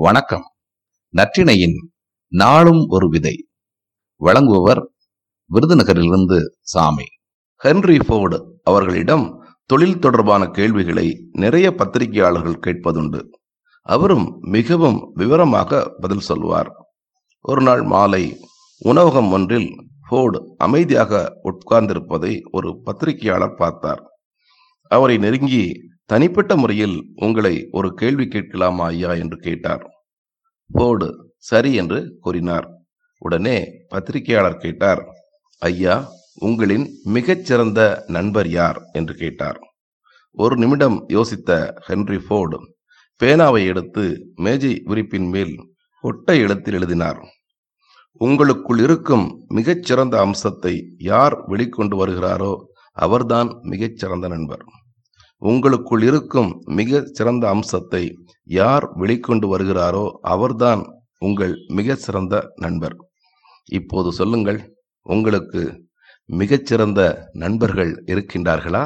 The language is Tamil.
வணக்கம். நற்றிணையின் நாளும் ஒரு விதை. வழங்குபவர் விருதுநகரிலிருந்து சாமி. ஹென்ரி ஃபோர்டு அவர்களிடம் தொழில் தொடர்பான கேள்விகளை நிறைய பத்திரிகையாளர்கள் கேட்பதுண்டு. அவரும் மிகவும் விவரமாக பதில் சொல்வார். ஒரு நாள் மாலை உணவகம் ஒன்றில் ஃபோர்டு அமைதியாக உட்கார்ந்திருப்பதை ஒரு பத்திரிகையாளர் பார்த்தார். அவரை நெருங்கி தனிப்பட்ட முறையில் உங்களை ஒரு கேள்வி கேட்கலாமா ஐயா என்று கேட்டார். போர்டு சரி என்று கூறினார். உடனே பத்திரிகையாளர் கேட்டார் ஐயா உங்களின் மிகச்சிறந்த நண்பர் யார் என்று கேட்டார். ஒரு நிமிடம் யோசித்த ஹென்ரி ஃபோர்டு பேனாவை எடுத்து மேஜை விரிப்பின் மேல் ஒட்டை எழுத்தில் எழுதினார். உங்களுக்குள் இருக்கும் மிகச்சிறந்த அம்சத்தை யார் வெளிக்கொண்டு வருகிறாரோ அவர்தான் மிகச்சிறந்த நண்பர். உங்களுக்குள் இருக்கும் மிக சிறந்த அம்சத்தை யார் வெளிக்கொண்டு வருகிறாரோ அவர்தான் உங்கள் மிக சிறந்த நண்பர். இப்போது சொல்லுங்கள் உங்களுக்கு மிகச்சிறந்த நண்பர்கள் இருக்கின்றார்களா?